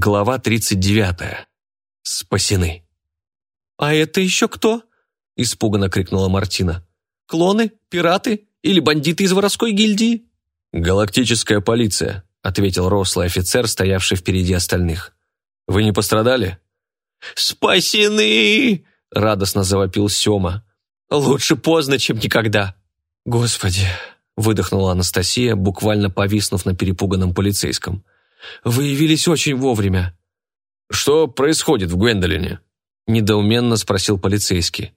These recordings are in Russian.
Глава 39. Спасены. «А это еще кто?» – испуганно крикнула Мартина. «Клоны? Пираты? Или бандиты из воровской гильдии?» «Галактическая полиция», – ответил рослый офицер, стоявший впереди остальных. «Вы не пострадали?» «Спасены!» – радостно завопил Сема. «Лучше поздно, чем никогда». «Господи!» – выдохнула Анастасия, буквально повиснув на перепуганном полицейском. Вы явились очень вовремя». «Что происходит в Гвендолине?» – недоуменно спросил полицейский.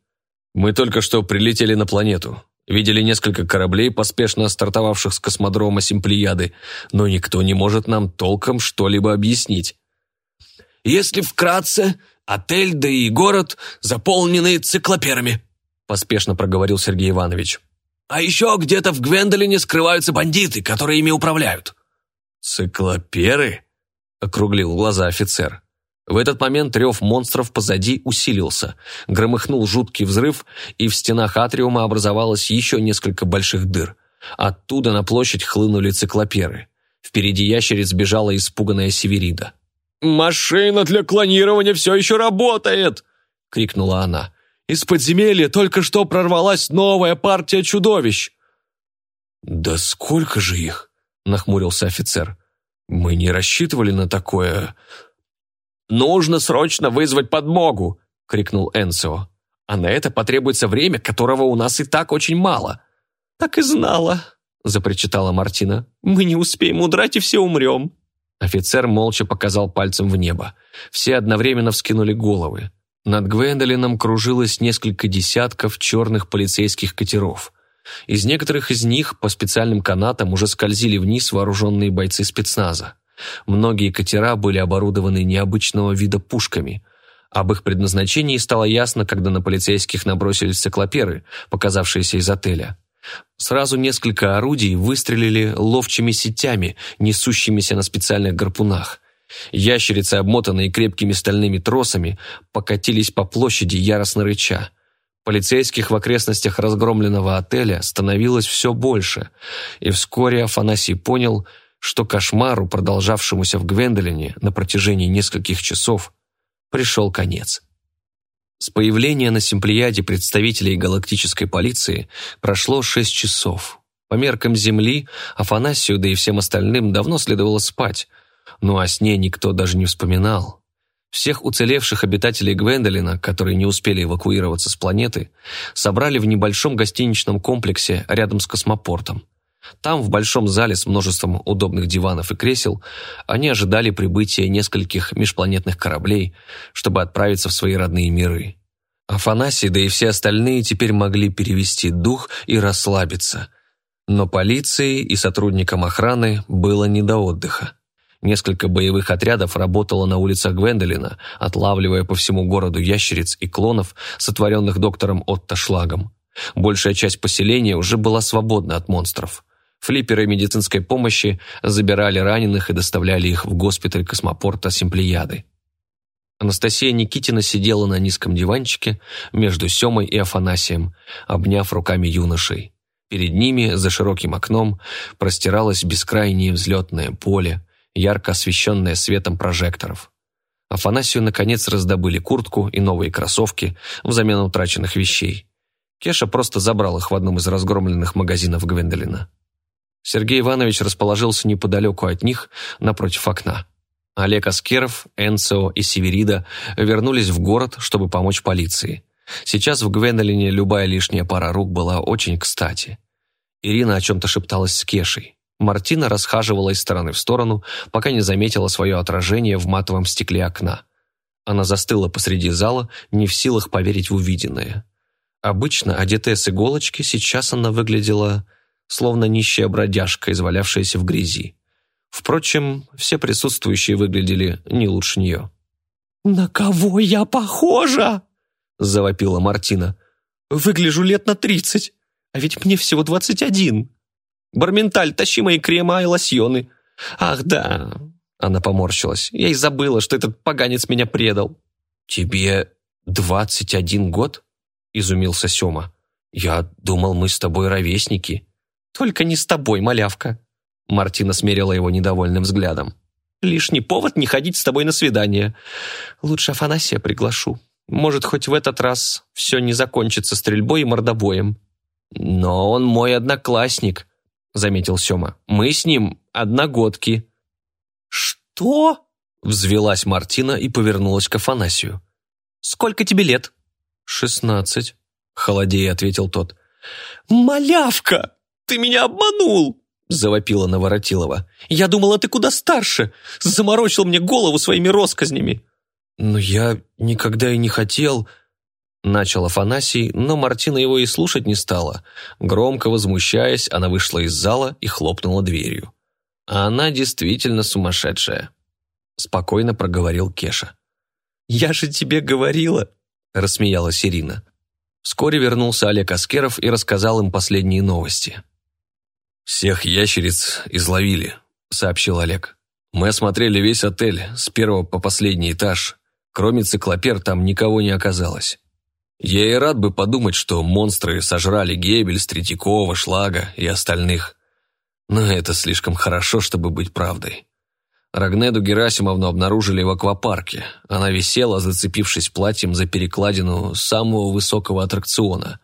«Мы только что прилетели на планету. Видели несколько кораблей, поспешно стартовавших с космодрома Симплияды, но никто не может нам толком что-либо объяснить». «Если вкратце, отель, да и город заполнены циклоперами», – поспешно проговорил Сергей Иванович. «А еще где-то в Гвендолине скрываются бандиты, которые ими управляют». «Циклоперы?» – округлил глаза офицер. В этот момент рев монстров позади усилился, громыхнул жуткий взрыв, и в стенах атриума образовалось еще несколько больших дыр. Оттуда на площадь хлынули циклоперы. Впереди ящериц бежала испуганная Северида. «Машина для клонирования все еще работает!» — крикнула она. «Из подземелья только что прорвалась новая партия чудовищ!» «Да сколько же их?» – нахмурился офицер. «Мы не рассчитывали на такое...» «Нужно срочно вызвать подмогу!» – крикнул Энсио. «А на это потребуется время, которого у нас и так очень мало». «Так и знала», – запричитала Мартина. «Мы не успеем удрать, и все умрем». Офицер молча показал пальцем в небо. Все одновременно вскинули головы. Над Гвендолином кружилось несколько десятков черных полицейских катеров. Из некоторых из них по специальным канатам уже скользили вниз вооруженные бойцы спецназа. Многие катера были оборудованы необычного вида пушками. Об их предназначении стало ясно, когда на полицейских набросились циклоперы, показавшиеся из отеля. Сразу несколько орудий выстрелили ловчими сетями, несущимися на специальных гарпунах. Ящерицы, обмотанные крепкими стальными тросами, покатились по площади, яростно рыча. Полицейских в окрестностях разгромленного отеля становилось все больше, и вскоре Афанасий понял, что кошмару, продолжавшемуся в Гвендолине на протяжении нескольких часов, пришел конец. С появления на Симплияде представителей галактической полиции прошло шесть часов. По меркам Земли, Афанасию, да и всем остальным давно следовало спать, но о сне никто даже не вспоминал. Всех уцелевших обитателей Гвендолина, которые не успели эвакуироваться с планеты, собрали в небольшом гостиничном комплексе рядом с космопортом. Там, в большом зале с множеством удобных диванов и кресел, они ожидали прибытия нескольких межпланетных кораблей, чтобы отправиться в свои родные миры. Афанасий, да и все остальные теперь могли перевести дух и расслабиться. Но полиции и сотрудникам охраны было не до отдыха. Несколько боевых отрядов работало на улицах Гвендолина, отлавливая по всему городу ящериц и клонов, сотворенных доктором Отто Шлагом. Большая часть поселения уже была свободна от монстров. Флипперы медицинской помощи забирали раненых и доставляли их в госпиталь космопорта Симплияды. Анастасия Никитина сидела на низком диванчике между Семой и Афанасием, обняв руками юношей. Перед ними, за широким окном, простиралось бескрайнее взлетное поле, ярко освещенная светом прожекторов. Афанасию, наконец, раздобыли куртку и новые кроссовки взамен утраченных вещей. Кеша просто забрал их в одном из разгромленных магазинов Гвендолина. Сергей Иванович расположился неподалеку от них, напротив окна. Олег Аскеров, Энцио и Северида вернулись в город, чтобы помочь полиции. Сейчас в Гвендолине любая лишняя пара рук была очень кстати. Ирина о чем-то шепталась с Кешей. Мартина расхаживала из стороны в сторону, пока не заметила свое отражение в матовом стекле окна. Она застыла посреди зала, не в силах поверить в увиденное. Обычно, одетая с иголочки, сейчас она выглядела словно нищая бродяжка, извалявшаяся в грязи. Впрочем, все присутствующие выглядели не лучше нее. «На кого я похожа?» – завопила Мартина. «Выгляжу лет на тридцать, а ведь мне всего двадцать один». Барменталь, тащи мои крема и лосьоны. Ах, да. Она поморщилась. Я и забыла, что этот поганец меня предал. Тебе двадцать один год? Изумился Сёма. Я думал, мы с тобой ровесники. Только не с тобой, малявка. Мартина смерила его недовольным взглядом. Лишний повод не ходить с тобой на свидание. Лучше Афанасия приглашу. Может, хоть в этот раз все не закончится стрельбой и мордобоем. Но он мой одноклассник, заметил Сема. Мы с ним одногодки. Что? Взвелась Мартина и повернулась к Афанасию. «Сколько тебе лет?» «Шестнадцать», — холодея ответил тот. «Малявка! Ты меня обманул!» — завопила Наворотилова. «Я думала, ты куда старше! Заморочил мне голову своими росказнями!» «Но я никогда и не хотел...» Начал Афанасий, но Мартина его и слушать не стала. Громко возмущаясь, она вышла из зала и хлопнула дверью. А она действительно сумасшедшая. Спокойно проговорил Кеша. «Я же тебе говорила!» – рассмеялась Ирина. Вскоре вернулся Олег Аскеров и рассказал им последние новости. «Всех ящериц изловили», – сообщил Олег. «Мы осмотрели весь отель, с первого по последний этаж. Кроме циклопер там никого не оказалось. Я и рад бы подумать, что монстры сожрали Гебель, Третьякова, Шлага и остальных. Но это слишком хорошо, чтобы быть правдой. Рагнеду Герасимовну обнаружили в аквапарке. Она висела, зацепившись платьем за перекладину самого высокого аттракциона,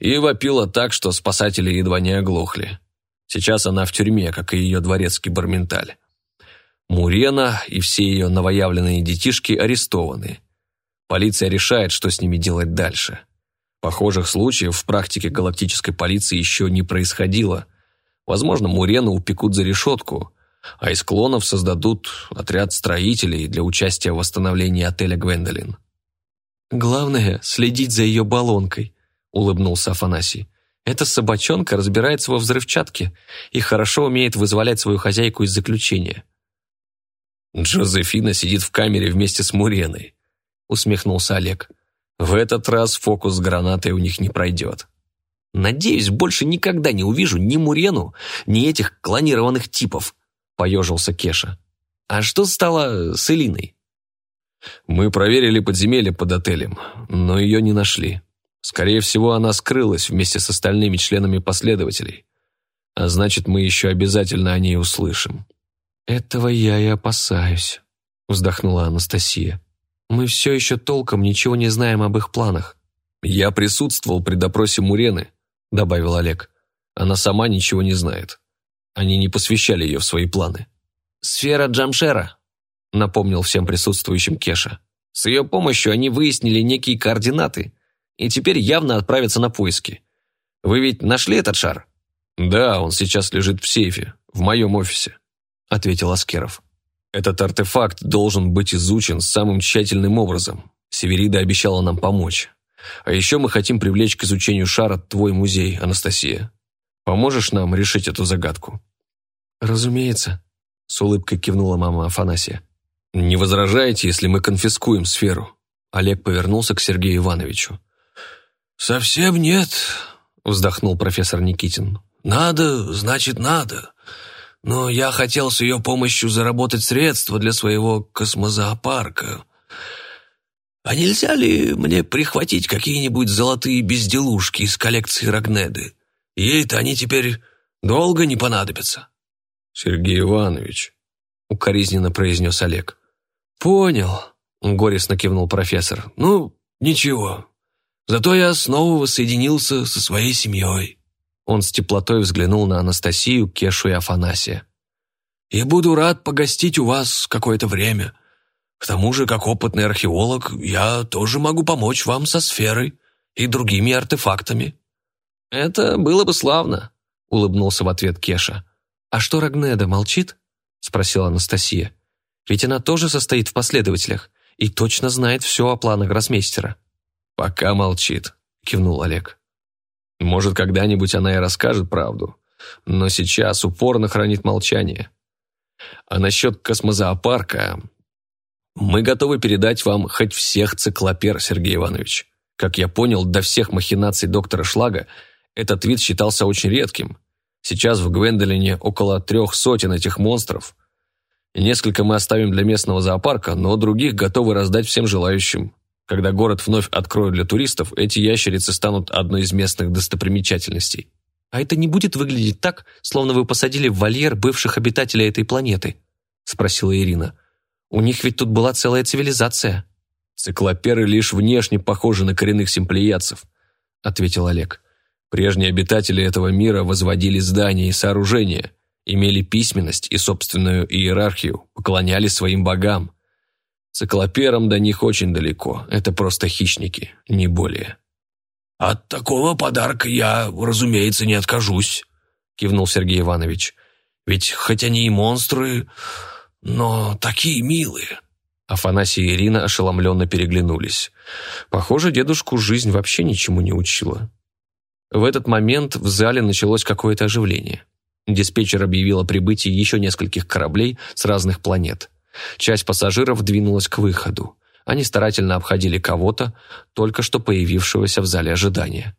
и вопила так, что спасатели едва не оглохли. Сейчас она в тюрьме, как и ее дворецкий Барменталь. Мурена и все ее новоявленные детишки арестованы. Полиция решает, что с ними делать дальше. Похожих случаев в практике галактической полиции еще не происходило. Возможно, Мурену упекут за решетку – а из клонов создадут отряд строителей для участия в восстановлении отеля Гвендолин. «Главное – следить за ее баллонкой», – улыбнулся Афанасий. «Эта собачонка разбирается во взрывчатке и хорошо умеет вызволять свою хозяйку из заключения». «Джозефина сидит в камере вместе с Муреной», – усмехнулся Олег. «В этот раз фокус с гранатой у них не пройдет». «Надеюсь, больше никогда не увижу ни Мурену, ни этих клонированных типов», – поежился Кеша. «А что стало с Элиной?» «Мы проверили подземелье под отелем, но ее не нашли. Скорее всего, она скрылась вместе с остальными членами последователей. А значит, мы еще обязательно о ней услышим». «Этого я и опасаюсь», – вздохнула Анастасия. «Мы все еще толком ничего не знаем об их планах». «Я присутствовал при допросе Мурены», – добавил Олег. «Она сама ничего не знает». Они не посвящали ее в свои планы. «Сфера Джамшера», — напомнил всем присутствующим Кеша. «С ее помощью они выяснили некие координаты и теперь явно отправятся на поиски. Вы ведь нашли этот шар?» «Да, он сейчас лежит в сейфе, в моем офисе», — ответил Аскеров. «Этот артефакт должен быть изучен самым тщательным образом. Северида обещала нам помочь. А еще мы хотим привлечь к изучению шара твой музей, Анастасия. Поможешь нам решить эту загадку?» «Разумеется», — с улыбкой кивнула мама Афанасия. «Не возражаете, если мы конфискуем сферу?» Олег повернулся к Сергею Ивановичу. «Совсем нет», — вздохнул профессор Никитин. «Надо, значит, надо. Но я хотел с ее помощью заработать средства для своего космозоопарка. А нельзя ли мне прихватить какие-нибудь золотые безделушки из коллекции Рагнеды? Ей-то они теперь долго не понадобятся». «Сергей Иванович», — укоризненно произнес Олег. «Понял», — горестно кивнул профессор. «Ну, ничего. Зато я снова воссоединился со своей семьей». Он с теплотой взглянул на Анастасию, Кешу и Афанасия. «И буду рад погостить у вас какое-то время. К тому же, как опытный археолог, я тоже могу помочь вам со сферой и другими артефактами». «Это было бы славно», — улыбнулся в ответ Кеша. «А что Рагнеда молчит?» — спросила Анастасия. «Ведь она тоже состоит в последователях и точно знает все о планах гроссмейстера». «Пока молчит», — кивнул Олег. «Может, когда-нибудь она и расскажет правду, но сейчас упорно хранит молчание. А насчет космозоопарка... Мы готовы передать вам хоть всех циклопер, Сергей Иванович. Как я понял, до всех махинаций доктора Шлага этот вид считался очень редким. Сейчас в Гвендолине около трех сотен этих монстров. Несколько мы оставим для местного зоопарка, но других готовы раздать всем желающим. Когда город вновь откроют для туристов, эти ящерицы станут одной из местных достопримечательностей. А это не будет выглядеть так, словно вы посадили в вольер бывших обитателей этой планеты, – спросила Ирина. «У них ведь тут была целая цивилизация». «Циклоперы лишь внешне похожи на коренных симплеядцев», – ответил Олег. «Прежние обитатели этого мира возводили здания и сооружения, имели письменность и собственную иерархию, поклонялись своим богам. Циклоперам до них очень далеко, это просто хищники, не более». «От такого подарка я, разумеется, не откажусь», – кивнул Сергей Иванович. «Ведь хоть они и монстры, но такие милые». Афанасий и Ирина ошеломленно переглянулись. Похоже, дедушку жизнь вообще ничему не учила. В этот момент в зале началось какое-то оживление. Диспетчер объявил о прибытии еще нескольких кораблей с разных планет. Часть пассажиров двинулась к выходу. Они старательно обходили кого-то, только что появившегося в зале ожидания.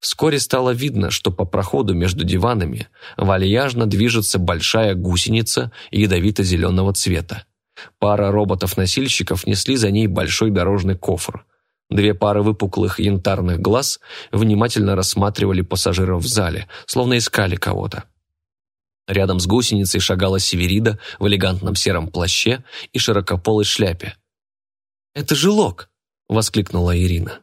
Вскоре стало видно, что по проходу между диванами вальяжно движется большая гусеница ядовито-зеленого цвета. Пара роботов-носильщиков несли за ней большой дорожный кофр. Две пары выпуклых янтарных глаз внимательно рассматривали пассажиров в зале, словно искали кого-то. Рядом с гусеницей шагала Северида в элегантном сером плаще и широкополой шляпе. «Это же Лок!» — воскликнула Ирина.